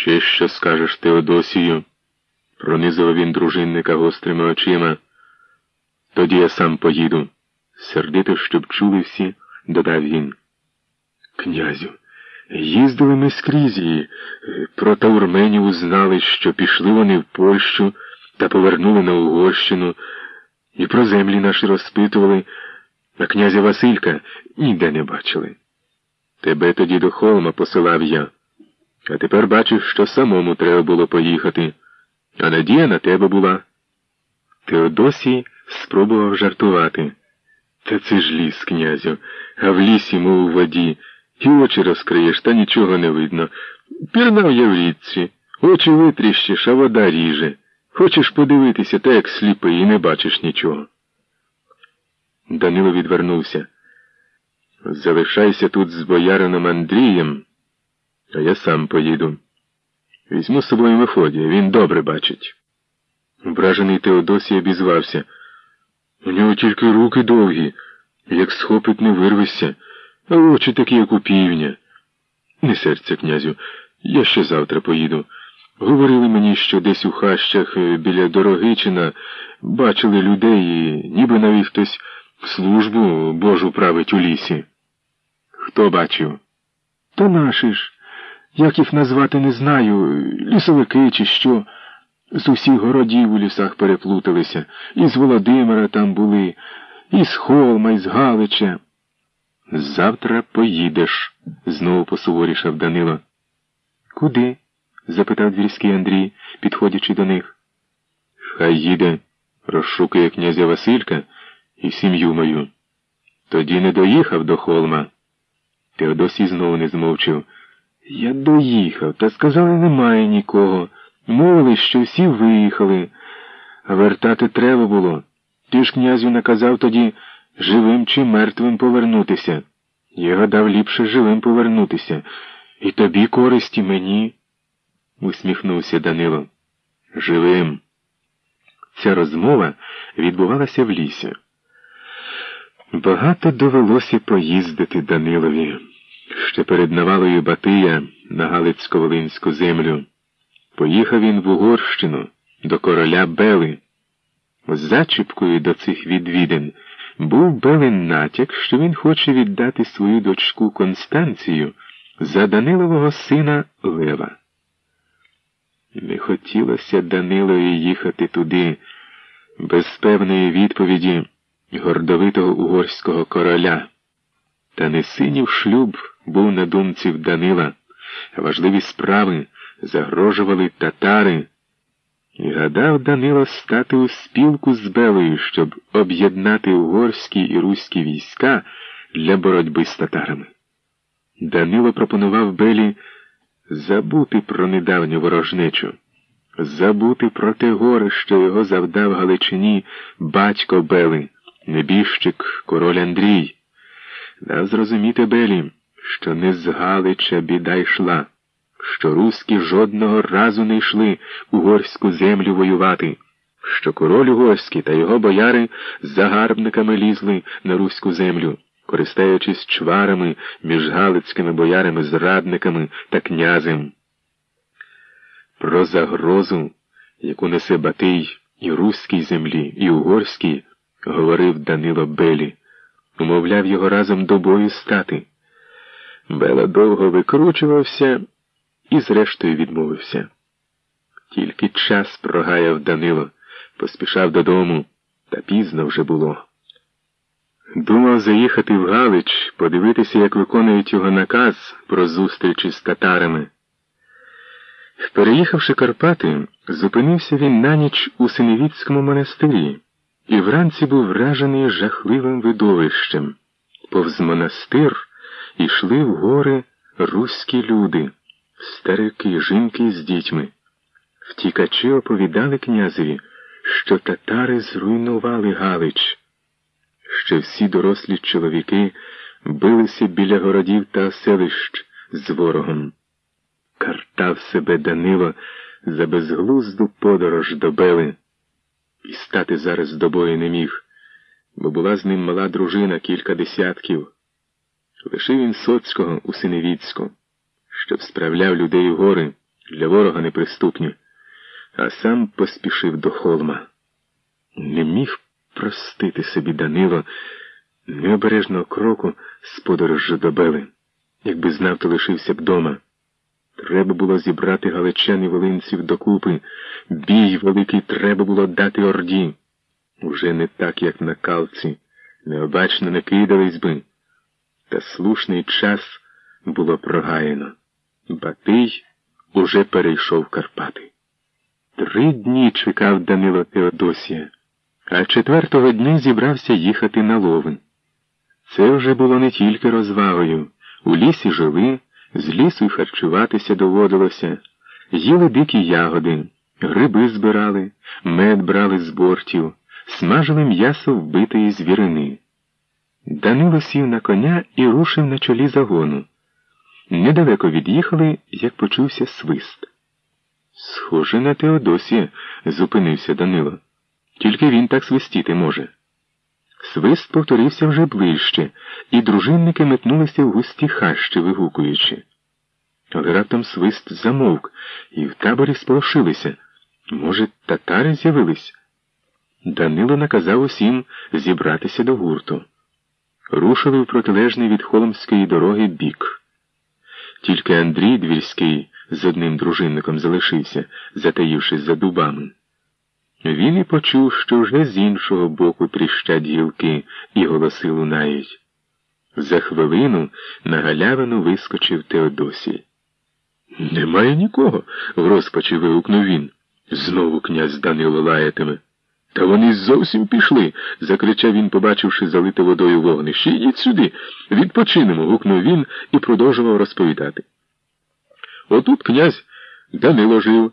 Ще що скажеш Теодосію? пронизував він дружинника гострими очима. Тоді я сам поїду. Сердито, щоб чули всі, додав він. Князю, їздили ми скрізь і про таурменів узнали, що пішли вони в Польщу та повернули на Угорщину, і про землі наші розпитували, а князя Василька ніде не бачили. Тебе тоді до холма посилав я, а тепер бачиш, що самому треба було поїхати, а надія на тебе була. Теодосій спробував жартувати. Та це ж ліс, князю, а в лісі, мов у воді, і очі розкриєш, та нічого не видно. Пірнав я в річці, очі витріщиш, а вода ріже. Хочеш подивитися, та як сліпий, і не бачиш нічого. Данило відвернувся. Залишайся тут з боярином Андрієм, а я сам поїду. Візьму з собою Мефодія, він добре бачить. Вражений Теодосій обізвався. У нього тільки руки довгі, як схопить, не вирвешся, а очі такі, як у півня. Не серця, князю, я ще завтра поїду. Говорили мені, що десь у хащах е, біля Дорогичина бачили людей, і ніби навіть хтось службу Божу править у лісі. Хто бачив? Та наші ж. Як їх назвати не знаю, лісовики чи що. З усіх городів у лісах переплуталися, і з Володимира там були, і з Холма, і з Галича. Завтра поїдеш, знову посуворішав Данило. Куди? запитав двірський Андрій, підходячи до них. Хай їде, розшукує князя Василька і сім'ю мою. Тоді не доїхав до холма. Теодосій знову не змовчив. Я доїхав, та сказали, немає нікого. Мовили, що всі виїхали, вертати треба було. Ти ж князю наказав тоді живим чи мертвим повернутися. Я гадав ліпше живим повернутися. І тобі користі мені, усміхнувся Данило. Живим. Ця розмова відбувалася в лісі. Багато довелося поїздити Данилові. Ще перед навалою Батия на Галицько-Волинську землю. Поїхав він в Угорщину до короля Бели. Зачіпкою до цих відвідин був Белин натяк, що він хоче віддати свою дочку Констанцію за Данилового сина Лева. Не хотілося Данилові їхати туди без певної відповіді гордовитого угорського короля. Та не синів шлюб був на думці в Данила, важливі справи загрожували татари. І гадав Данило стати у спілку з Белою, щоб об'єднати угорські і руські війська для боротьби з татарами. Данило пропонував Белі забути про недавню ворожнечу, забути про те горе, що його завдав Галичині батько Бели, небіжчик король Андрій. Дав зрозуміти Белі, що не з Галича біда йшла, що руські жодного разу не йшли угорську землю воювати, що король угорський та його бояри з загарбниками лізли на руську землю користаючись чварами між галицькими боярами, зрадниками та князем. Про загрозу, яку несе Батий і руській землі, і угорській, говорив Данило Белі, умовляв його разом до бою стати. Бела довго викручувався і, зрештою, відмовився. Тільки час прогаяв Данило, поспішав додому, та пізно вже було. Думав заїхати в Галич, подивитися, як виконують його наказ про зустрічі з татарами. Переїхавши Карпати, зупинився він на ніч у Синевіцькому монастирі і вранці був вражений жахливим видовищем. Повз монастир ішли в гори руські люди, старики, жінки з дітьми. Втікачі оповідали князеві, що татари зруйнували Галич що всі дорослі чоловіки билися біля городів та селищ з ворогом. Картав себе Данило за безглузду подорож до Бели, і стати зараз до бою не міг, бо була з ним мала дружина кілька десятків. Лишив він Соцького у Синевіцьку, щоб справляв людей у гори, для ворога неприступні, а сам поспішив до холма. Не міг простити собі Данило необережного кроку з подорожжю до Бели. Якби знав, то лишився б дома. Треба було зібрати галичан і волинців докупи. Бій великий треба було дати орді. Уже не так, як на калці, необачно не кидались би. Та слушний час було прогаяно. Батий уже перейшов Карпати. Три дні чекав Данило Теодосія, а четвертого дня зібрався їхати на ловин. Це вже було не тільки розвагою. У лісі жили, з лісу й харчуватися доводилося, їли дикі ягоди, гриби збирали, мед брали з бортів, смажили м'ясо вбитої звірини. Данило сів на коня і рушив на чолі загону. Недалеко від'їхали, як почувся свист. Схоже на Теодосія, зупинився Данило. Тільки він так свистіти може. Свист повторився вже ближче, і дружинники метнулися в густі хащі, вигукуючи. Але раптом свист замовк, і в таборі сполошилися. Може, татари з'явились? Данило наказав усім зібратися до гурту. Рушили в протилежний від холмської дороги бік. Тільки Андрій Двірський з одним дружинником залишився, затаївшись за дубами. Він і почув, що вже з іншого боку тріщать гілки і голоси лунають. За хвилину на галявину вискочив Теодосій. Немає нікого, в розпачі вигукнув він. Знову князь Данило лаятиме. Та вони зовсім пішли, закричав він, побачивши залите водою вогнище. Ідіть сюди, відпочинемо. гукнув він і продовжував розповідати. Отут князь Данило жив.